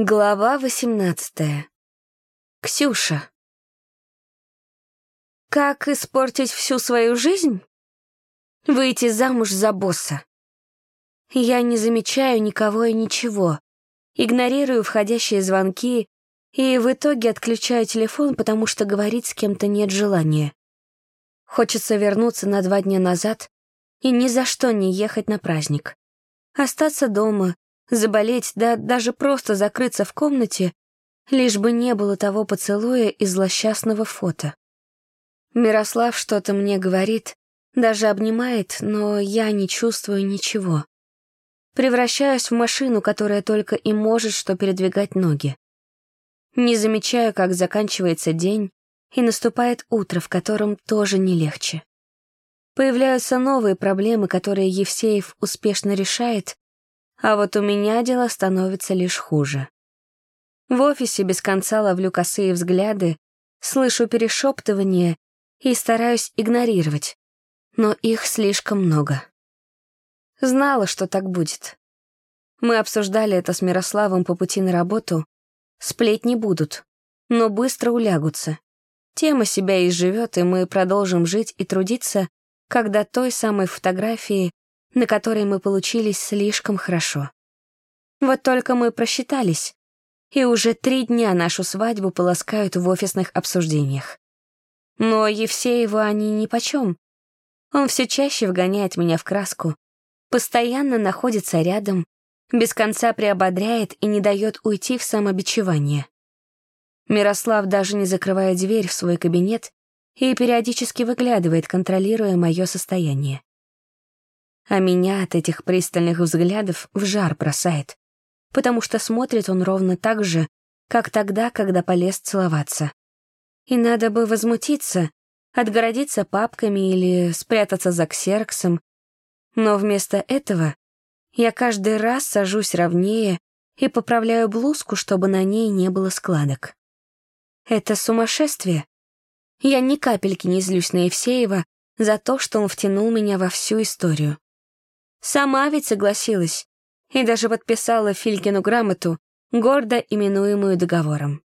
Глава 18. Ксюша. Как испортить всю свою жизнь? Выйти замуж за босса. Я не замечаю никого и ничего. Игнорирую входящие звонки и в итоге отключаю телефон, потому что говорить с кем-то нет желания. Хочется вернуться на два дня назад и ни за что не ехать на праздник. Остаться дома, заболеть, да даже просто закрыться в комнате, лишь бы не было того поцелуя из злосчастного фото. Мирослав что-то мне говорит, даже обнимает, но я не чувствую ничего. Превращаюсь в машину, которая только и может что передвигать ноги. Не замечаю, как заканчивается день, и наступает утро, в котором тоже не легче. Появляются новые проблемы, которые Евсеев успешно решает, а вот у меня дела становятся лишь хуже. В офисе без конца ловлю косые взгляды, слышу перешептывания и стараюсь игнорировать, но их слишком много. Знала, что так будет. Мы обсуждали это с Мирославом по пути на работу. Сплетни будут, но быстро улягутся. Тема себя изживет, и мы продолжим жить и трудиться, когда той самой фотографии на которой мы получились слишком хорошо. Вот только мы просчитались, и уже три дня нашу свадьбу полоскают в офисных обсуждениях. Но Евсееву они нипочем. Он все чаще вгоняет меня в краску, постоянно находится рядом, без конца приободряет и не дает уйти в самобичевание. Мирослав даже не закрывает дверь в свой кабинет и периодически выглядывает, контролируя мое состояние а меня от этих пристальных взглядов в жар бросает, потому что смотрит он ровно так же, как тогда, когда полез целоваться. И надо бы возмутиться, отгородиться папками или спрятаться за ксерксом, но вместо этого я каждый раз сажусь ровнее и поправляю блузку, чтобы на ней не было складок. Это сумасшествие. Я ни капельки не злюсь на Евсеева за то, что он втянул меня во всю историю. Сама ведь согласилась и даже подписала Филькину грамоту, гордо именуемую договором.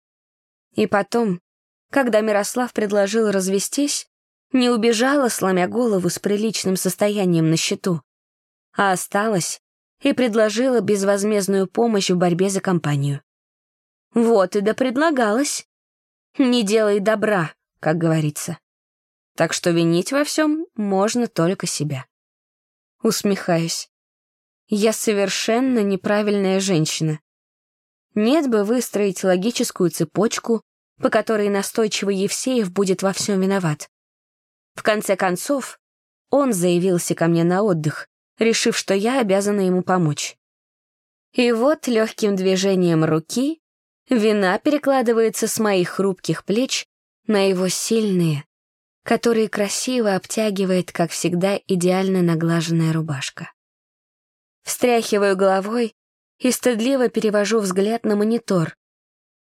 И потом, когда Мирослав предложил развестись, не убежала, сломя голову с приличным состоянием на счету, а осталась и предложила безвозмездную помощь в борьбе за компанию. Вот и да предлагалась. Не делай добра, как говорится. Так что винить во всем можно только себя. Усмехаюсь. Я совершенно неправильная женщина. Нет бы выстроить логическую цепочку, по которой настойчивый Евсеев будет во всем виноват. В конце концов, он заявился ко мне на отдых, решив, что я обязана ему помочь. И вот легким движением руки вина перекладывается с моих хрупких плеч на его сильные, который красиво обтягивает, как всегда, идеально наглаженная рубашка. Встряхиваю головой и стыдливо перевожу взгляд на монитор,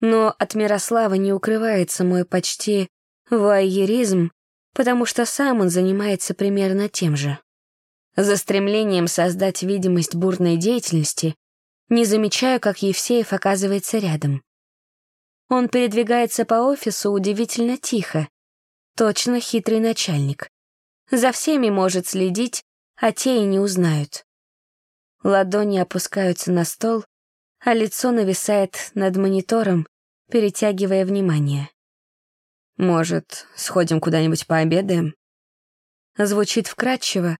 но от Мирослава не укрывается мой почти вуайеризм, потому что сам он занимается примерно тем же. За стремлением создать видимость бурной деятельности не замечаю, как Евсеев оказывается рядом. Он передвигается по офису удивительно тихо, Точно хитрый начальник. За всеми может следить, а те и не узнают. Ладони опускаются на стол, а лицо нависает над монитором, перетягивая внимание. «Может, сходим куда-нибудь пообедаем?» Звучит вкратчиво,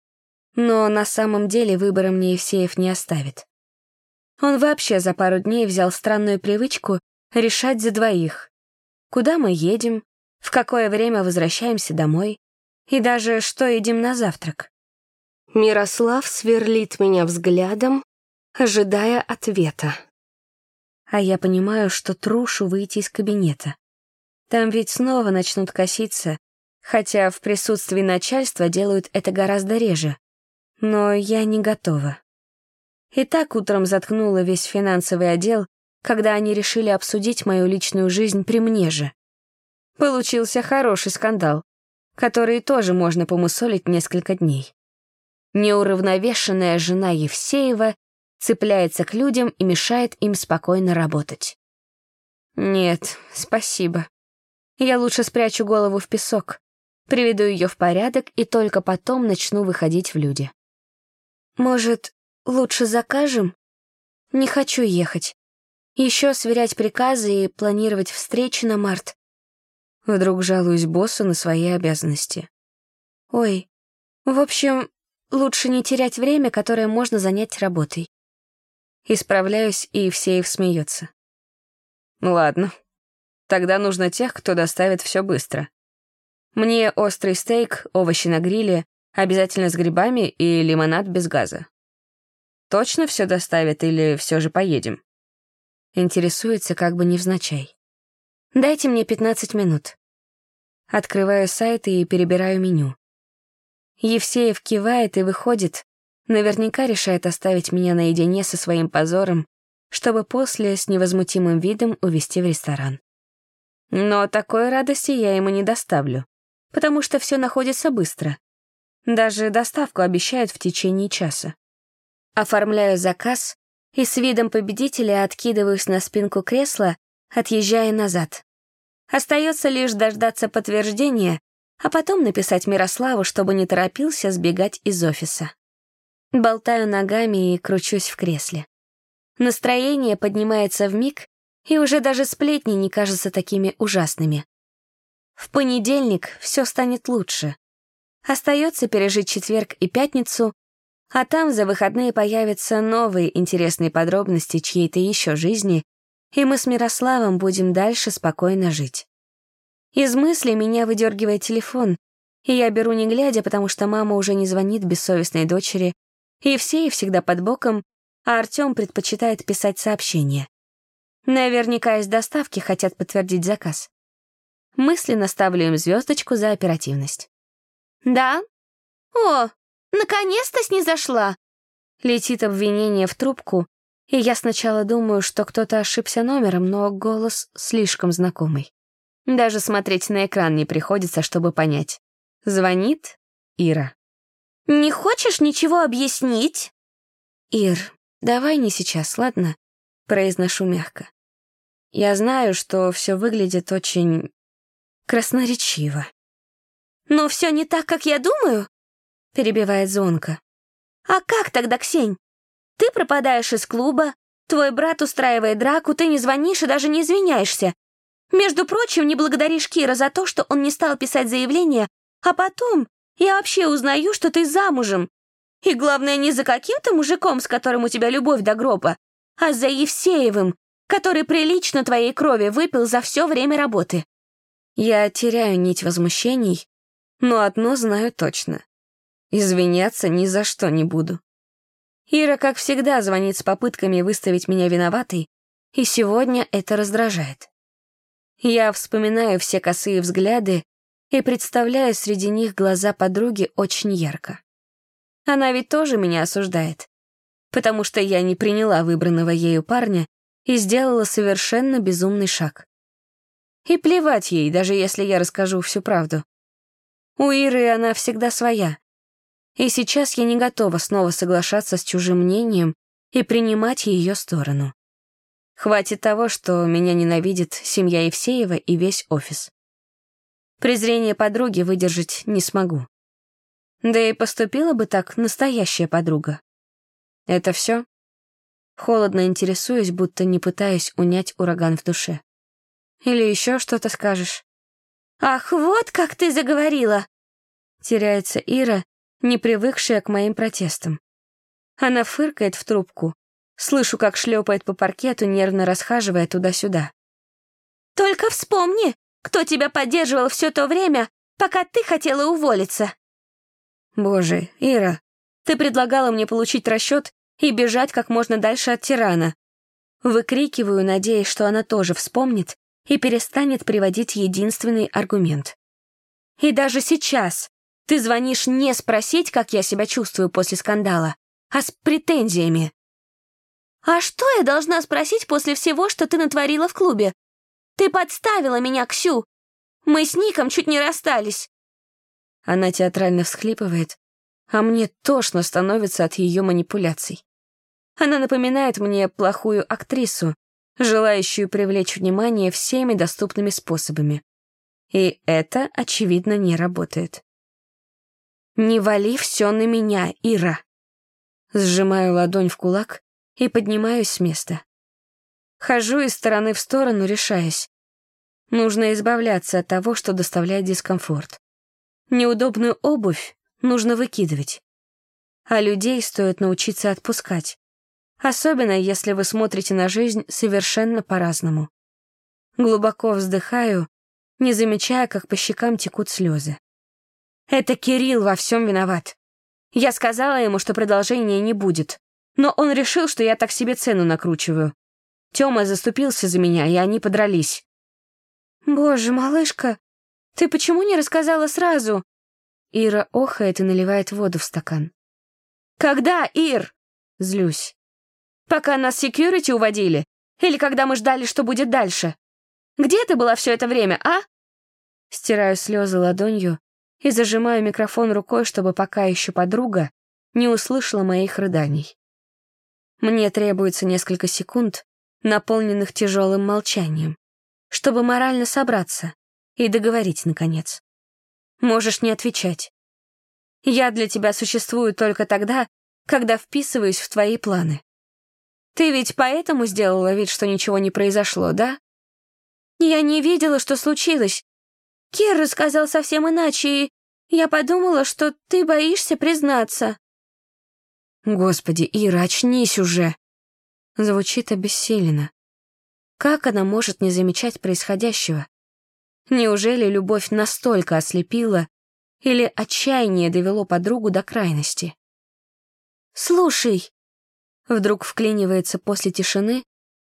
но на самом деле выбора мне Евсеев не оставит. Он вообще за пару дней взял странную привычку решать за двоих. Куда мы едем, в какое время возвращаемся домой и даже что едим на завтрак. Мирослав сверлит меня взглядом, ожидая ответа. А я понимаю, что трушу выйти из кабинета. Там ведь снова начнут коситься, хотя в присутствии начальства делают это гораздо реже. Но я не готова. И так утром заткнула весь финансовый отдел, когда они решили обсудить мою личную жизнь при мне же. Получился хороший скандал, который тоже можно помусолить несколько дней. Неуравновешенная жена Евсеева цепляется к людям и мешает им спокойно работать. Нет, спасибо. Я лучше спрячу голову в песок, приведу ее в порядок и только потом начну выходить в люди. Может, лучше закажем? Не хочу ехать. Еще сверять приказы и планировать встречи на март. Вдруг жалуюсь боссу на свои обязанности. Ой, в общем, лучше не терять время, которое можно занять работой. Исправляюсь, и Евсеев смеется. Ладно. Тогда нужно тех, кто доставит все быстро. Мне острый стейк, овощи на гриле, обязательно с грибами и лимонад без газа. Точно все доставят или все же поедем? Интересуется как бы невзначай. Дайте мне 15 минут. Открываю сайт и перебираю меню. Евсеев кивает и выходит, наверняка решает оставить меня наедине со своим позором, чтобы после с невозмутимым видом увезти в ресторан. Но такой радости я ему не доставлю, потому что все находится быстро. Даже доставку обещают в течение часа. Оформляю заказ и с видом победителя откидываюсь на спинку кресла, отъезжая назад. Остается лишь дождаться подтверждения, а потом написать Мирославу, чтобы не торопился сбегать из офиса. Болтаю ногами и кручусь в кресле. Настроение поднимается в миг, и уже даже сплетни не кажутся такими ужасными. В понедельник все станет лучше. Остается пережить четверг и пятницу, а там за выходные появятся новые интересные подробности чьей-то еще жизни, и мы с Мирославом будем дальше спокойно жить. Из мысли меня выдергивает телефон, и я беру не глядя, потому что мама уже не звонит бессовестной дочери, и все и всегда под боком, а Артем предпочитает писать сообщения. Наверняка из доставки хотят подтвердить заказ. Мысленно ставлю им звездочку за оперативность. «Да? О, наконец-то снизошла!» Летит обвинение в трубку, и я сначала думаю, что кто-то ошибся номером, но голос слишком знакомый. Даже смотреть на экран не приходится, чтобы понять. Звонит Ира. «Не хочешь ничего объяснить?» «Ир, давай не сейчас, ладно?» Произношу мягко. Я знаю, что все выглядит очень красноречиво. «Но все не так, как я думаю?» Перебивает звонко. «А как тогда, Ксень? Ты пропадаешь из клуба, твой брат устраивает драку, ты не звонишь и даже не извиняешься. Между прочим, не благодаришь Кира за то, что он не стал писать заявление, а потом я вообще узнаю, что ты замужем. И главное, не за каким-то мужиком, с которым у тебя любовь до гроба, а за Евсеевым, который прилично твоей крови выпил за все время работы. Я теряю нить возмущений, но одно знаю точно. Извиняться ни за что не буду. Ира, как всегда, звонит с попытками выставить меня виноватой, и сегодня это раздражает. Я вспоминаю все косые взгляды и представляю среди них глаза подруги очень ярко. Она ведь тоже меня осуждает, потому что я не приняла выбранного ею парня и сделала совершенно безумный шаг. И плевать ей, даже если я расскажу всю правду. У Иры она всегда своя, и сейчас я не готова снова соглашаться с чужим мнением и принимать ее сторону. Хватит того, что меня ненавидит семья Евсеева и весь офис. Презрение подруги выдержать не смогу. Да и поступила бы так настоящая подруга. Это все? Холодно интересуюсь, будто не пытаясь унять ураган в душе. Или еще что-то скажешь? «Ах, вот как ты заговорила!» Теряется Ира, не привыкшая к моим протестам. Она фыркает в трубку. Слышу, как шлепает по паркету, нервно расхаживая туда-сюда. «Только вспомни, кто тебя поддерживал все то время, пока ты хотела уволиться!» «Боже, Ира, ты предлагала мне получить расчет и бежать как можно дальше от тирана. Выкрикиваю, надеясь, что она тоже вспомнит и перестанет приводить единственный аргумент. И даже сейчас, ты звонишь не спросить, как я себя чувствую после скандала, а с претензиями. А что я должна спросить после всего, что ты натворила в клубе? Ты подставила меня, Ксю. Мы с Ником чуть не расстались. Она театрально всхлипывает, а мне тошно становится от ее манипуляций. Она напоминает мне плохую актрису, желающую привлечь внимание всеми доступными способами. И это, очевидно, не работает. «Не вали все на меня, Ира!» Сжимаю ладонь в кулак и поднимаюсь с места. Хожу из стороны в сторону, решаясь. Нужно избавляться от того, что доставляет дискомфорт. Неудобную обувь нужно выкидывать. А людей стоит научиться отпускать. Особенно, если вы смотрите на жизнь совершенно по-разному. Глубоко вздыхаю, не замечая, как по щекам текут слезы. Это Кирилл во всем виноват. Я сказала ему, что продолжения не будет. Но он решил, что я так себе цену накручиваю. Тёма заступился за меня, и они подрались. «Боже, малышка, ты почему не рассказала сразу?» Ира охает и наливает воду в стакан. «Когда, Ир?» Злюсь. «Пока нас секьюрити уводили? Или когда мы ждали, что будет дальше? Где ты была все это время, а?» Стираю слезы ладонью и зажимаю микрофон рукой, чтобы пока еще подруга не услышала моих рыданий. Мне требуется несколько секунд, наполненных тяжелым молчанием, чтобы морально собраться и договорить, наконец. Можешь не отвечать. Я для тебя существую только тогда, когда вписываюсь в твои планы. Ты ведь поэтому сделала вид, что ничего не произошло, да? Я не видела, что случилось. Кир рассказал совсем иначе, и я подумала, что ты боишься признаться. Господи, Ира, очнись уже. Звучит обессиленно. Как она может не замечать происходящего? Неужели любовь настолько ослепила или отчаяние довело подругу до крайности? «Слушай!» Вдруг вклинивается после тишины,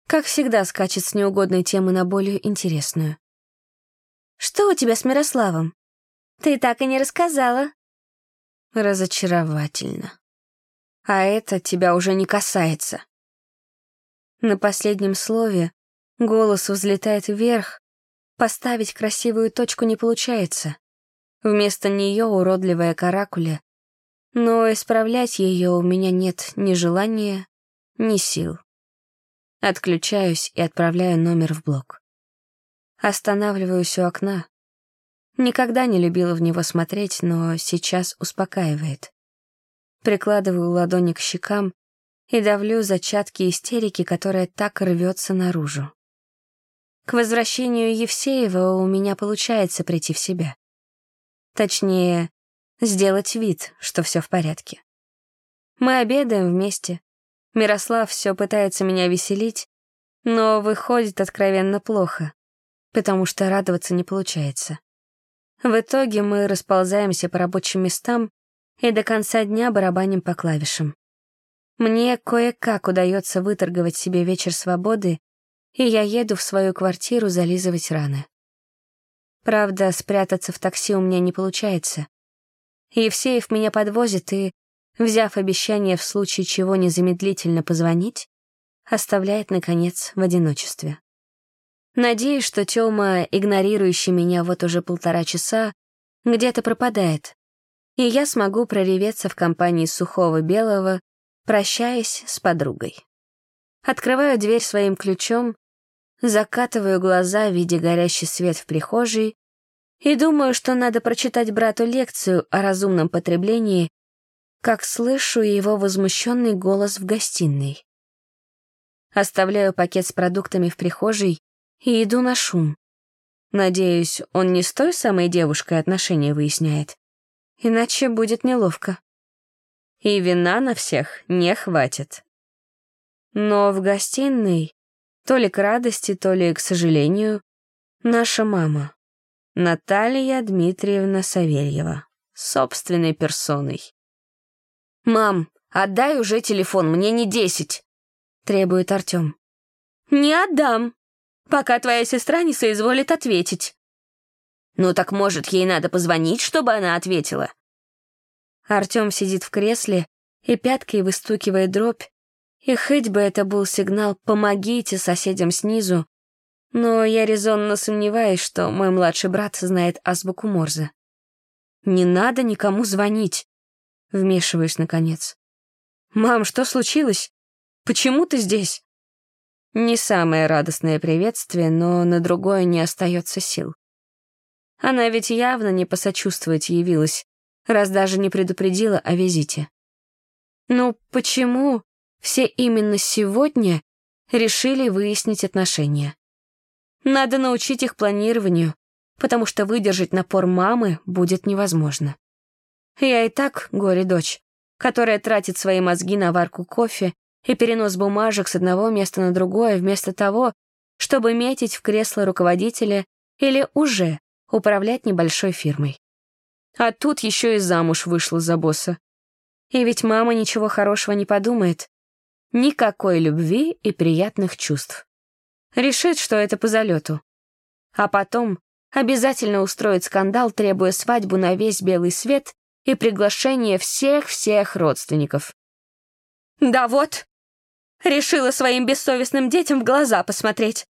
как всегда скачет с неугодной темы на более интересную. «Что у тебя с Мирославом? Ты так и не рассказала». Разочаровательно. А это тебя уже не касается. На последнем слове голос взлетает вверх, поставить красивую точку не получается. Вместо нее уродливая каракуля, но исправлять ее у меня нет ни желания, ни сил. Отключаюсь и отправляю номер в блок. Останавливаюсь у окна. Никогда не любила в него смотреть, но сейчас успокаивает. Прикладываю ладони к щекам и давлю зачатки истерики, которая так рвется наружу. К возвращению Евсеева у меня получается прийти в себя. Точнее, сделать вид, что все в порядке. Мы обедаем вместе. Мирослав все пытается меня веселить, но выходит откровенно плохо, потому что радоваться не получается. В итоге мы расползаемся по рабочим местам и до конца дня барабаним по клавишам. Мне кое-как удается выторговать себе вечер свободы, и я еду в свою квартиру зализывать раны. Правда, спрятаться в такси у меня не получается. Евсеев меня подвозит и, взяв обещание в случае чего незамедлительно позвонить, оставляет, наконец, в одиночестве. Надеюсь, что Тёма, игнорирующий меня вот уже полтора часа, где-то пропадает, и я смогу прореветься в компании сухого белого прощаясь с подругой. Открываю дверь своим ключом, закатываю глаза, видя горящий свет в прихожей, и думаю, что надо прочитать брату лекцию о разумном потреблении, как слышу его возмущенный голос в гостиной. Оставляю пакет с продуктами в прихожей и иду на шум. Надеюсь, он не с той самой девушкой отношения выясняет. Иначе будет неловко и вина на всех не хватит. Но в гостиной, то ли к радости, то ли к сожалению, наша мама, Наталья Дмитриевна Савельева, собственной персоной. «Мам, отдай уже телефон, мне не десять», — требует Артем. «Не отдам, пока твоя сестра не соизволит ответить». «Ну так, может, ей надо позвонить, чтобы она ответила?» Артем сидит в кресле и пяткой выстукивает дробь, и хоть бы это был сигнал «помогите соседям снизу», но я резонно сомневаюсь, что мой младший брат знает азбуку Морзе. «Не надо никому звонить», — вмешиваюсь наконец. «Мам, что случилось? Почему ты здесь?» Не самое радостное приветствие, но на другое не остается сил. Она ведь явно не посочувствовать явилась, раз даже не предупредила о визите. Ну почему все именно сегодня решили выяснить отношения? Надо научить их планированию, потому что выдержать напор мамы будет невозможно. Я и так горе-дочь, которая тратит свои мозги на варку кофе и перенос бумажек с одного места на другое вместо того, чтобы метить в кресло руководителя или уже управлять небольшой фирмой. А тут еще и замуж вышла за босса. И ведь мама ничего хорошего не подумает. Никакой любви и приятных чувств. Решит, что это по залету. А потом обязательно устроит скандал, требуя свадьбу на весь белый свет и приглашение всех-всех родственников. Да вот, решила своим бессовестным детям в глаза посмотреть.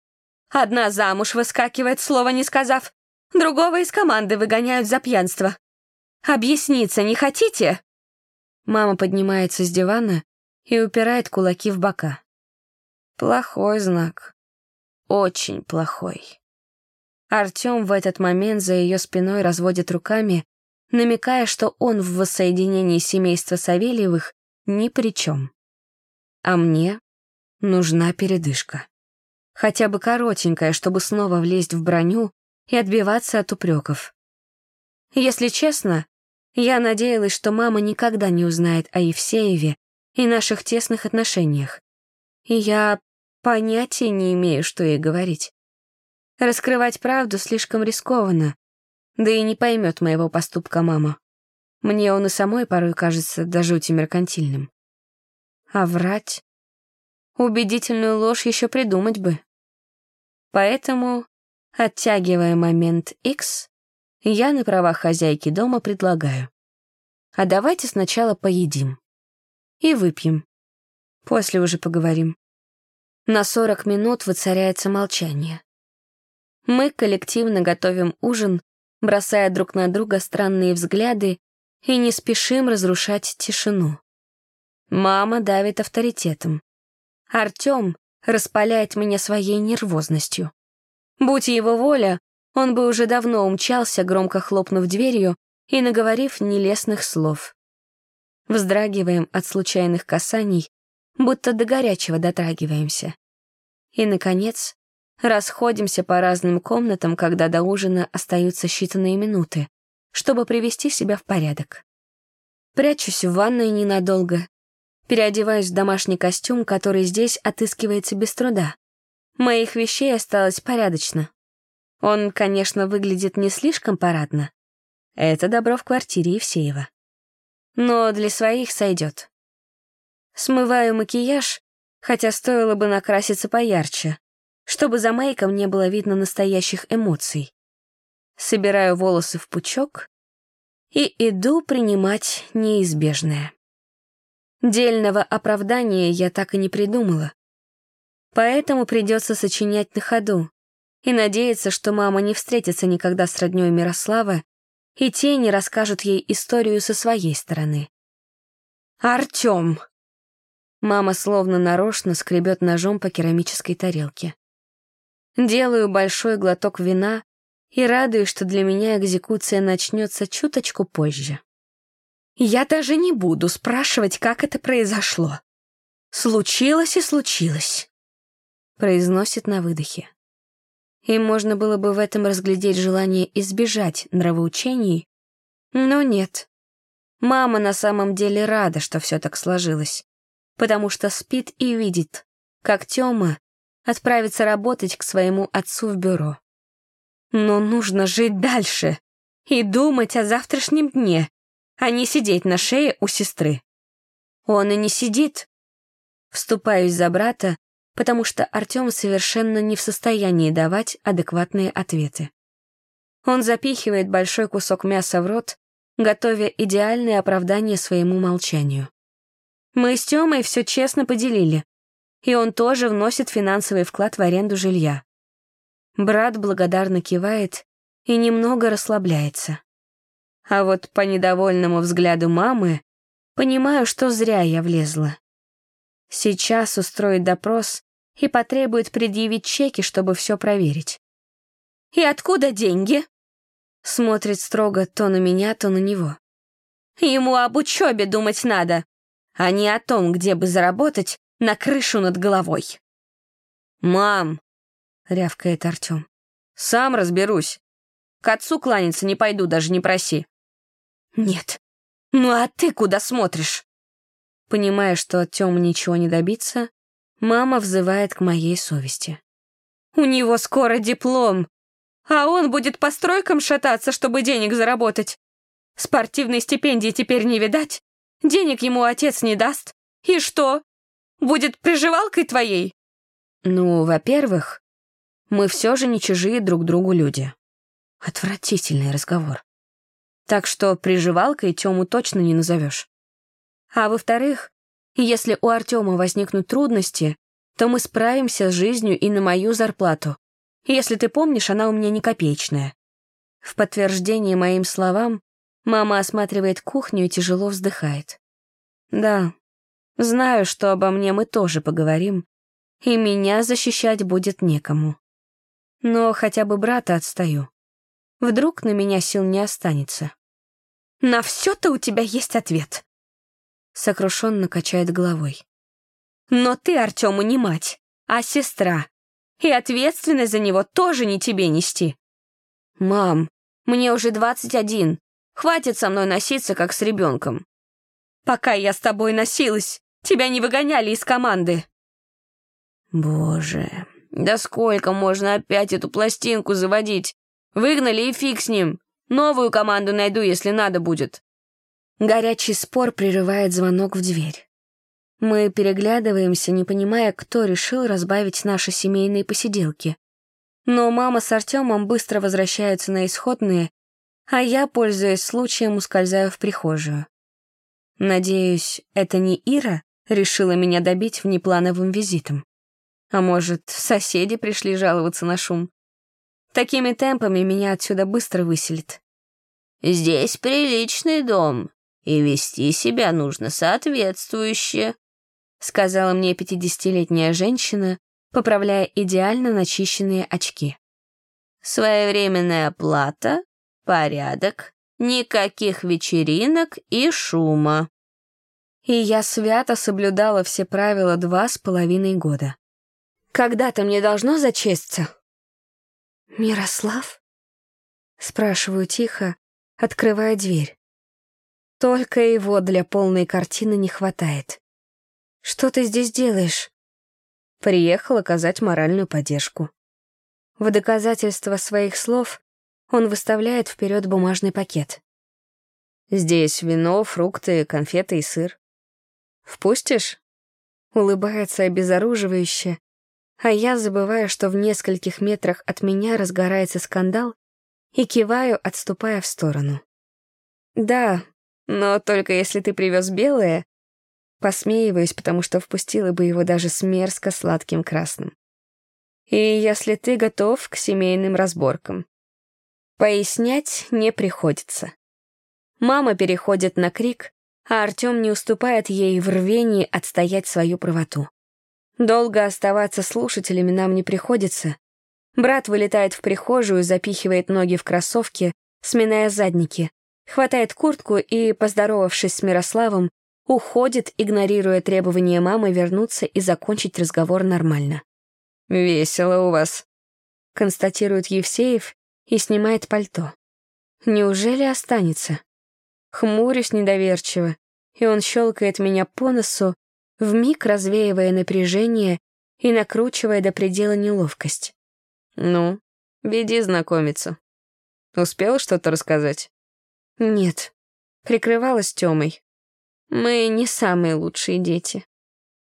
Одна замуж выскакивает, слова не сказав, другого из команды выгоняют за пьянство. Объясниться не хотите? Мама поднимается с дивана и упирает кулаки в бока. Плохой знак. Очень плохой. Артем в этот момент за ее спиной разводит руками, намекая, что он в воссоединении семейства Савельевых ни при чем. А мне нужна передышка. Хотя бы коротенькая, чтобы снова влезть в броню и отбиваться от упреков. Если честно, я надеялась, что мама никогда не узнает о Евсееве и наших тесных отношениях. И я понятия не имею, что ей говорить. Раскрывать правду слишком рискованно, да и не поймет моего поступка мама. Мне он и самой порой кажется до жути меркантильным. А врать? Убедительную ложь еще придумать бы. Поэтому, оттягивая момент X, я на правах хозяйки дома предлагаю. А давайте сначала поедим. И выпьем. После уже поговорим. На 40 минут воцаряется молчание. Мы коллективно готовим ужин, бросая друг на друга странные взгляды и не спешим разрушать тишину. Мама давит авторитетом. Артем распаляет меня своей нервозностью. Будь его воля, он бы уже давно умчался, громко хлопнув дверью и наговорив нелестных слов. Вздрагиваем от случайных касаний, будто до горячего дотрагиваемся. И, наконец, расходимся по разным комнатам, когда до ужина остаются считанные минуты, чтобы привести себя в порядок. Прячусь в ванной ненадолго, переодеваюсь в домашний костюм, который здесь отыскивается без труда. Моих вещей осталось порядочно. Он, конечно, выглядит не слишком парадно. Это добро в квартире Евсеева. Но для своих сойдет. Смываю макияж, хотя стоило бы накраситься поярче, чтобы за мейком не было видно настоящих эмоций. Собираю волосы в пучок и иду принимать неизбежное. Дельного оправдания я так и не придумала. Поэтому придется сочинять на ходу, и надеется, что мама не встретится никогда с роднёй Мирослава, и те не расскажут ей историю со своей стороны. «Артём!» Мама словно нарочно скребет ножом по керамической тарелке. Делаю большой глоток вина и радуюсь, что для меня экзекуция начнется чуточку позже. Я даже не буду спрашивать, как это произошло. Случилось и случилось, произносит на выдохе и можно было бы в этом разглядеть желание избежать нравоучений, но нет. Мама на самом деле рада, что все так сложилось, потому что спит и видит, как Тёма отправится работать к своему отцу в бюро. Но нужно жить дальше и думать о завтрашнем дне, а не сидеть на шее у сестры. Он и не сидит. Вступаюсь за брата, потому что Артем совершенно не в состоянии давать адекватные ответы. Он запихивает большой кусок мяса в рот, готовя идеальное оправдание своему молчанию. Мы с Тёмой все честно поделили, и он тоже вносит финансовый вклад в аренду жилья. Брат благодарно кивает и немного расслабляется. А вот по недовольному взгляду мамы понимаю, что зря я влезла. Сейчас устроит допрос и потребует предъявить чеки, чтобы все проверить. «И откуда деньги?» Смотрит строго то на меня, то на него. «Ему об учебе думать надо, а не о том, где бы заработать на крышу над головой». «Мам!» — рявкает Артем. «Сам разберусь. К отцу кланяться не пойду, даже не проси». «Нет. Ну а ты куда смотришь?» Понимая, что от Тёмы ничего не добиться, мама взывает к моей совести. «У него скоро диплом, а он будет по стройкам шататься, чтобы денег заработать. Спортивной стипендии теперь не видать, денег ему отец не даст. И что, будет приживалкой твоей?» Ну, во-первых, мы все же не чужие друг другу люди. Отвратительный разговор. Так что приживалкой Тему точно не назовешь. А во-вторых, если у Артема возникнут трудности, то мы справимся с жизнью и на мою зарплату. Если ты помнишь, она у меня не копеечная. В подтверждение моим словам, мама осматривает кухню и тяжело вздыхает. Да, знаю, что обо мне мы тоже поговорим, и меня защищать будет некому. Но хотя бы брата отстаю. Вдруг на меня сил не останется. На все-то у тебя есть ответ. Сокрушенно качает головой. Но ты Артему не мать, а сестра. И ответственность за него тоже не тебе нести. Мам, мне уже 21. Хватит со мной носиться, как с ребенком. Пока я с тобой носилась, тебя не выгоняли из команды. Боже, да сколько можно опять эту пластинку заводить? Выгнали и фиг с ним. Новую команду найду, если надо будет. Горячий спор прерывает звонок в дверь. Мы переглядываемся, не понимая, кто решил разбавить наши семейные посиделки. Но мама с Артемом быстро возвращаются на исходные, а я, пользуясь случаем, ускользаю в прихожую. Надеюсь, это не Ира решила меня добить внеплановым визитом. А может, соседи пришли жаловаться на шум? Такими темпами меня отсюда быстро выселит. «Здесь приличный дом, и вести себя нужно соответствующе», сказала мне пятидесятилетняя женщина, поправляя идеально начищенные очки. «Своевременная оплата, порядок, никаких вечеринок и шума». И я свято соблюдала все правила два с половиной года. Когда-то мне должно зачесться?» «Мирослав?» Спрашиваю тихо, открывая дверь. Только его для полной картины не хватает. «Что ты здесь делаешь?» Приехал оказать моральную поддержку. В доказательство своих слов он выставляет вперед бумажный пакет. «Здесь вино, фрукты, конфеты и сыр. Впустишь?» Улыбается обезоруживающе, а я забываю, что в нескольких метрах от меня разгорается скандал, и киваю, отступая в сторону. «Да, но только если ты привез белое...» Посмеиваюсь, потому что впустила бы его даже с мерзко сладким красным. «И если ты готов к семейным разборкам». Пояснять не приходится. Мама переходит на крик, а Артем не уступает ей в рвении отстоять свою правоту. Долго оставаться слушателями нам не приходится. Брат вылетает в прихожую, запихивает ноги в кроссовки, сминая задники, хватает куртку и, поздоровавшись с Мирославом, уходит, игнорируя требования мамы вернуться и закончить разговор нормально. «Весело у вас», — констатирует Евсеев и снимает пальто. «Неужели останется?» Хмурюсь недоверчиво, и он щелкает меня по носу, вмиг развеивая напряжение и накручивая до предела неловкость. «Ну, веди знакомиться. Успела что-то рассказать?» «Нет. Прикрывалась Тёмой. Мы не самые лучшие дети».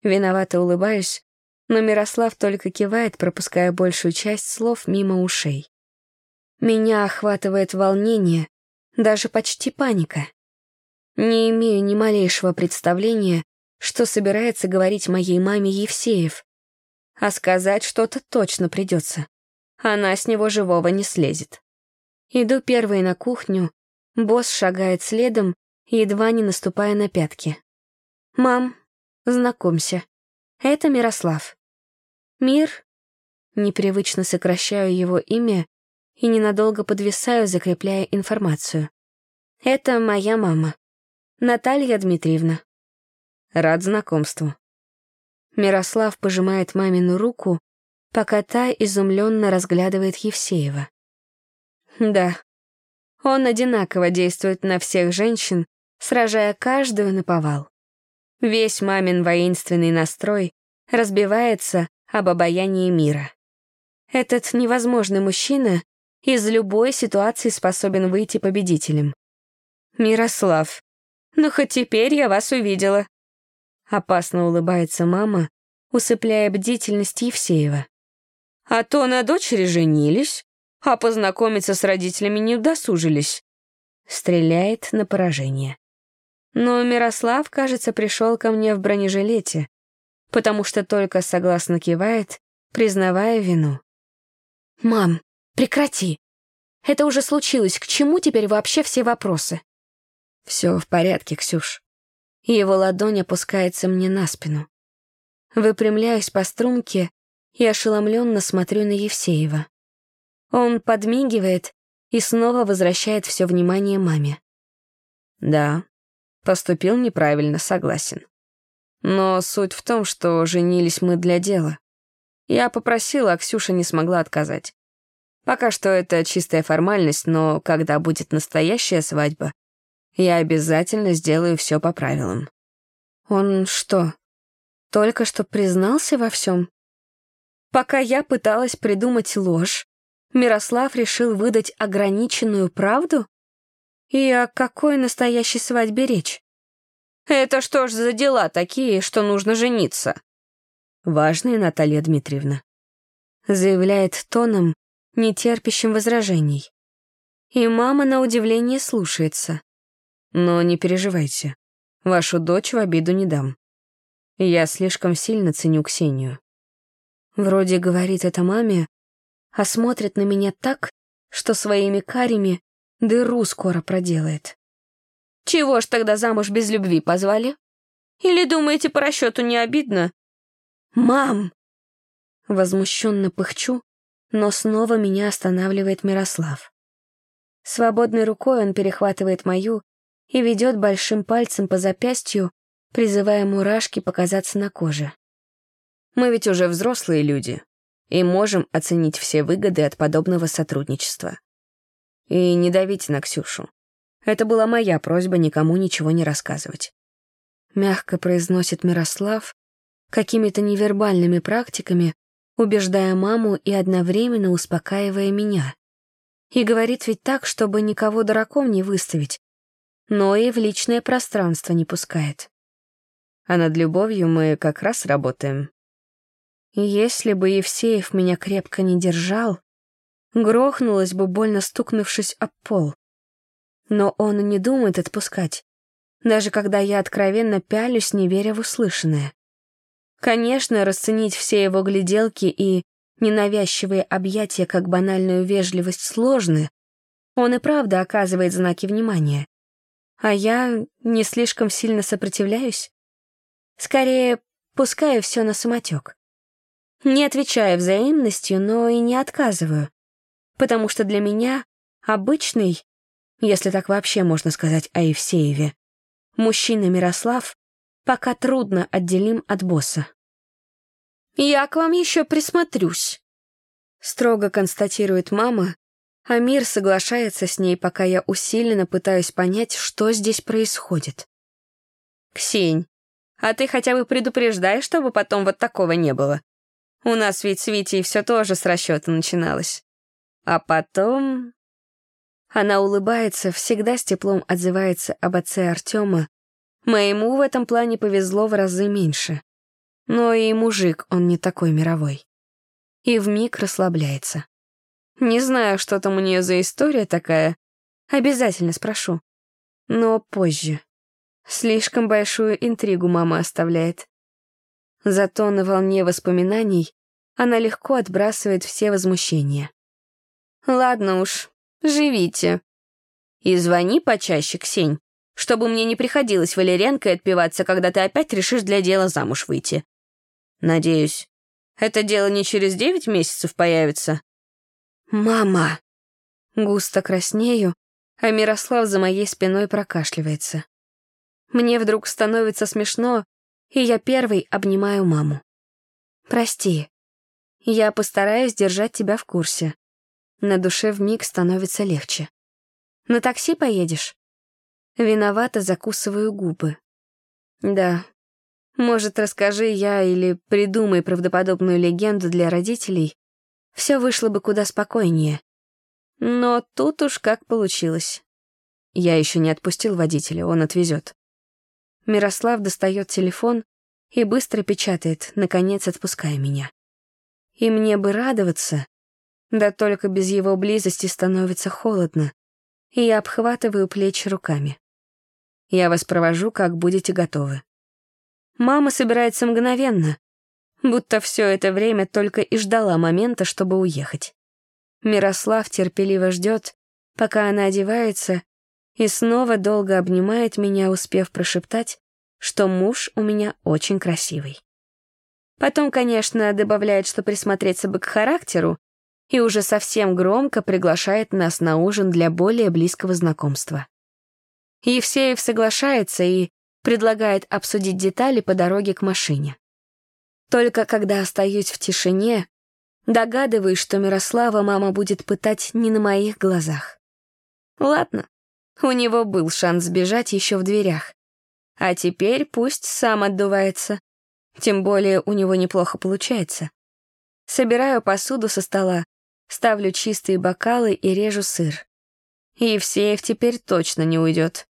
Виновато улыбаюсь, но Мирослав только кивает, пропуская большую часть слов мимо ушей. Меня охватывает волнение, даже почти паника. Не имею ни малейшего представления, что собирается говорить моей маме Евсеев. А сказать что-то точно придется. Она с него живого не слезет. Иду первой на кухню, босс шагает следом, едва не наступая на пятки. «Мам, знакомься, Это Мирослав. Мир. Непривычно сокращаю его имя и ненадолго подвисаю, закрепляя информацию. Это моя мама. Наталья Дмитриевна. Рад знакомству. Мирослав пожимает мамину руку, пока та изумленно разглядывает Евсеева. Да, он одинаково действует на всех женщин, сражая каждую на повал. Весь мамин воинственный настрой разбивается об обаянии мира. Этот невозможный мужчина из любой ситуации способен выйти победителем. «Мирослав, ну хоть теперь я вас увидела». Опасно улыбается мама, усыпляя бдительность Евсеева. «А то на дочери женились, а познакомиться с родителями не удосужились». Стреляет на поражение. Но Мирослав, кажется, пришел ко мне в бронежилете, потому что только согласно кивает, признавая вину. «Мам, прекрати! Это уже случилось, к чему теперь вообще все вопросы?» «Все в порядке, Ксюш». Его ладонь опускается мне на спину. Выпрямляюсь по струнке и ошеломленно смотрю на Евсеева. Он подмигивает и снова возвращает все внимание маме. «Да, Поступил неправильно, согласен. Но суть в том, что женились мы для дела. Я попросила, а Ксюша не смогла отказать. Пока что это чистая формальность, но когда будет настоящая свадьба, я обязательно сделаю все по правилам. Он что, только что признался во всем? Пока я пыталась придумать ложь, Мирослав решил выдать ограниченную правду? И о какой настоящей свадьбе речь? Это что ж за дела такие, что нужно жениться? Важные, Наталья Дмитриевна. Заявляет тоном, не терпящим возражений. И мама на удивление слушается. Но не переживайте, вашу дочь в обиду не дам. Я слишком сильно ценю Ксению. Вроде говорит это маме, а смотрит на меня так, что своими карими Дыру скоро проделает. Чего ж тогда замуж без любви позвали? Или думаете, по расчету не обидно? Мам! Возмущенно пыхчу, но снова меня останавливает Мирослав. Свободной рукой он перехватывает мою и ведет большим пальцем по запястью, призывая мурашки показаться на коже. Мы ведь уже взрослые люди и можем оценить все выгоды от подобного сотрудничества. И не давите на Ксюшу. Это была моя просьба никому ничего не рассказывать. Мягко произносит Мирослав, какими-то невербальными практиками, убеждая маму и одновременно успокаивая меня. И говорит ведь так, чтобы никого дураком не выставить, но и в личное пространство не пускает. А над любовью мы как раз работаем. Если бы Евсеев меня крепко не держал, грохнулась бы, больно стукнувшись об пол. Но он не думает отпускать, даже когда я откровенно пялюсь, не веря в услышанное. Конечно, расценить все его гляделки и ненавязчивые объятия как банальную вежливость сложны. Он и правда оказывает знаки внимания. А я не слишком сильно сопротивляюсь. Скорее, пускаю все на самотек. Не отвечаю взаимностью, но и не отказываю потому что для меня обычный, если так вообще можно сказать о Евсееве, мужчина Мирослав пока трудно отделим от босса. «Я к вам еще присмотрюсь», — строго констатирует мама, а мир соглашается с ней, пока я усиленно пытаюсь понять, что здесь происходит. «Ксень, а ты хотя бы предупреждай, чтобы потом вот такого не было. У нас ведь с Витей все тоже с расчета начиналось». А потом... Она улыбается, всегда с теплом отзывается об отце Артема. Моему в этом плане повезло в разы меньше. Но и мужик он не такой мировой. И вмиг расслабляется. Не знаю, что там у нее за история такая. Обязательно спрошу. Но позже. Слишком большую интригу мама оставляет. Зато на волне воспоминаний она легко отбрасывает все возмущения. Ладно уж, живите. И звони почаще, Ксень, чтобы мне не приходилось валерьянкой отпиваться, когда ты опять решишь для дела замуж выйти. Надеюсь, это дело не через девять месяцев появится. «Мама!» Густо краснею, а Мирослав за моей спиной прокашливается. Мне вдруг становится смешно, и я первый обнимаю маму. «Прости. Я постараюсь держать тебя в курсе. На душе вмиг становится легче. На такси поедешь?» Виновато закусываю губы. «Да. Может, расскажи я или придумай правдоподобную легенду для родителей, все вышло бы куда спокойнее. Но тут уж как получилось. Я еще не отпустил водителя, он отвезет. Мирослав достает телефон и быстро печатает, наконец отпуская меня. И мне бы радоваться, да только без его близости становится холодно, и я обхватываю плечи руками. Я вас провожу, как будете готовы. Мама собирается мгновенно, будто все это время только и ждала момента, чтобы уехать. Мирослав терпеливо ждет, пока она одевается, и снова долго обнимает меня, успев прошептать, что муж у меня очень красивый. Потом, конечно, добавляет, что присмотреться бы к характеру, и уже совсем громко приглашает нас на ужин для более близкого знакомства. Евсеев соглашается и предлагает обсудить детали по дороге к машине. Только когда остаюсь в тишине, догадываюсь, что Мирослава мама будет пытать не на моих глазах. Ладно, у него был шанс сбежать еще в дверях. А теперь пусть сам отдувается. Тем более у него неплохо получается. Собираю посуду со стола, ставлю чистые бокалы и режу сыр. Евсеев теперь точно не уйдет.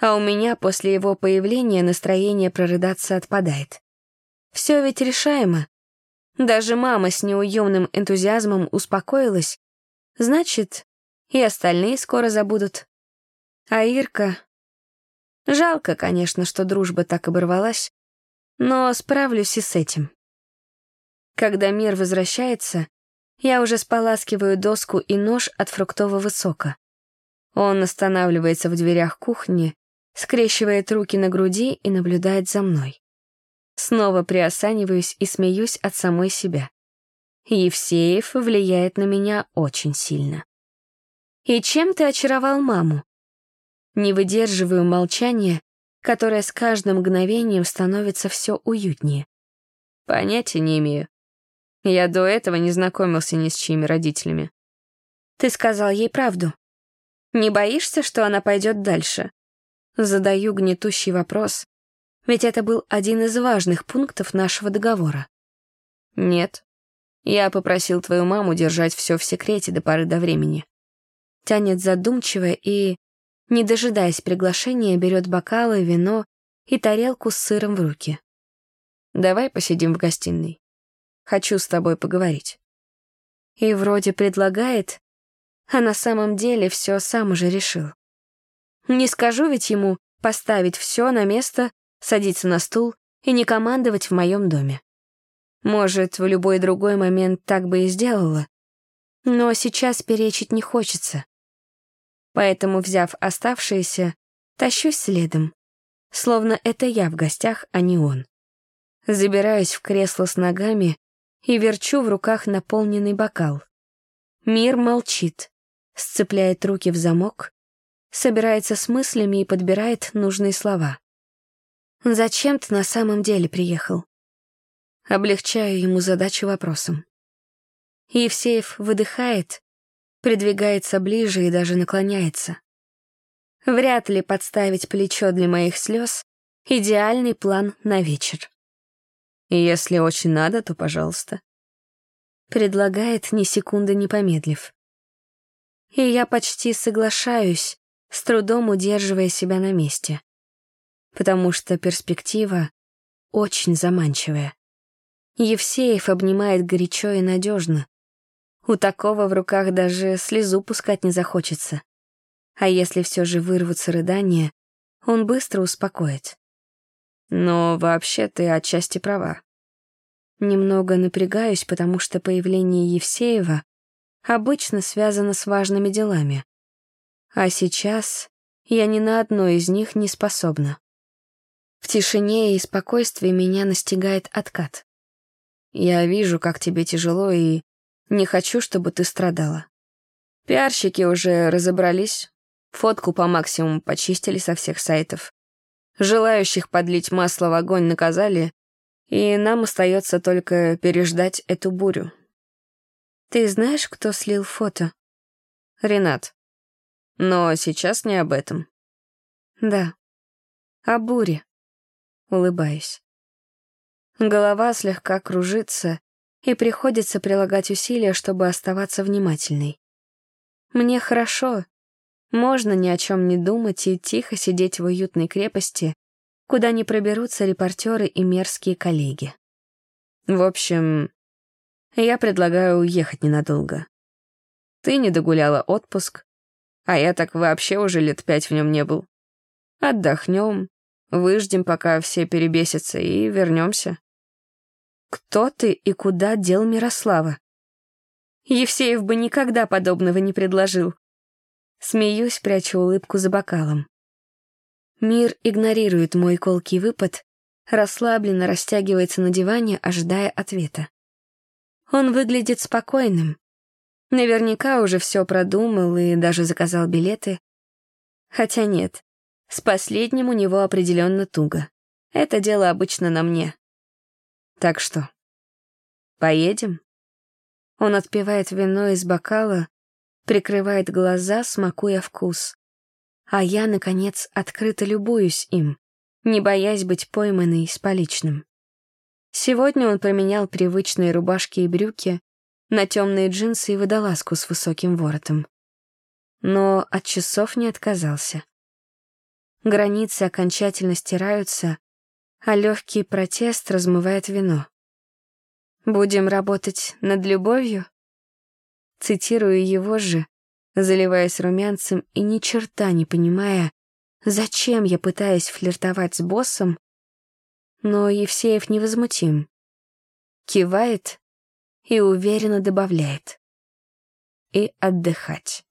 А у меня после его появления настроение прорыдаться отпадает. Все ведь решаемо. Даже мама с неуемным энтузиазмом успокоилась. Значит, и остальные скоро забудут. А Ирка... Жалко, конечно, что дружба так оборвалась, но справлюсь и с этим. Когда мир возвращается, я уже споласкиваю доску и нож от фруктового сока. Он останавливается в дверях кухни, скрещивает руки на груди и наблюдает за мной. Снова приосаниваюсь и смеюсь от самой себя. Евсеев влияет на меня очень сильно. И чем ты очаровал маму? Не выдерживаю молчания, которое с каждым мгновением становится все уютнее. Понятия не имею. Я до этого не знакомился ни с чьими родителями. Ты сказал ей правду. Не боишься, что она пойдет дальше? Задаю гнетущий вопрос, ведь это был один из важных пунктов нашего договора. Нет. Я попросил твою маму держать все в секрете до поры до времени. Тянет задумчиво и, не дожидаясь приглашения, берет бокалы, вино и тарелку с сыром в руки. Давай посидим в гостиной. Хочу с тобой поговорить. И вроде предлагает, а на самом деле все сам уже решил. Не скажу ведь ему поставить все на место садиться на стул и не командовать в моем доме. Может, в любой другой момент так бы и сделала, но сейчас перечить не хочется. Поэтому, взяв оставшиеся, тащусь следом, словно это я в гостях, а не он. Забираюсь в кресло с ногами и верчу в руках наполненный бокал. Мир молчит, сцепляет руки в замок, собирается с мыслями и подбирает нужные слова. Зачем ты на самом деле приехал? Облегчаю ему задачу вопросом. Евсеев выдыхает, придвигается ближе и даже наклоняется. Вряд ли подставить плечо для моих слез — идеальный план на вечер. Если очень надо, то пожалуйста. Предлагает ни секунды не помедлив. И я почти соглашаюсь, с трудом удерживая себя на месте потому что перспектива очень заманчивая. Евсеев обнимает горячо и надежно. У такого в руках даже слезу пускать не захочется. А если все же вырвутся рыдания, он быстро успокоит. Но вообще ты отчасти права. Немного напрягаюсь, потому что появление Евсеева обычно связано с важными делами. А сейчас я ни на одно из них не способна. В тишине и спокойствии меня настигает откат. Я вижу, как тебе тяжело, и не хочу, чтобы ты страдала. Пиарщики уже разобрались, фотку по максимуму почистили со всех сайтов. Желающих подлить масло в огонь наказали, и нам остается только переждать эту бурю. Ты знаешь, кто слил фото? Ренат. Но сейчас не об этом. Да. О буре. Улыбаюсь. Голова слегка кружится, и приходится прилагать усилия, чтобы оставаться внимательной. Мне хорошо. Можно ни о чем не думать и тихо сидеть в уютной крепости, куда не проберутся репортеры и мерзкие коллеги. В общем, я предлагаю уехать ненадолго. Ты не догуляла отпуск, а я так вообще уже лет пять в нем не был. Отдохнем, выждем, пока все перебесятся, и вернемся. Кто ты и куда дел Мирослава? Евсеев бы никогда подобного не предложил. Смеюсь, прячу улыбку за бокалом. Мир игнорирует мой колкий выпад, расслабленно растягивается на диване, ожидая ответа. Он выглядит спокойным. Наверняка уже все продумал и даже заказал билеты. Хотя нет, с последним у него определенно туго. Это дело обычно на мне. Так что, поедем? Он отпивает вино из бокала, прикрывает глаза, смакуя вкус. А я, наконец, открыто любуюсь им, не боясь быть пойманной с поличным. Сегодня он променял привычные рубашки и брюки на темные джинсы и водолазку с высоким воротом. Но от часов не отказался. Границы окончательно стираются, а легкий протест размывает вино. «Будем работать над любовью?» Цитирую его же, заливаясь румянцем и ни черта не понимая, зачем я пытаюсь флиртовать с боссом, но Евсеев невозмутим. Кивает и уверенно добавляет. И отдыхать.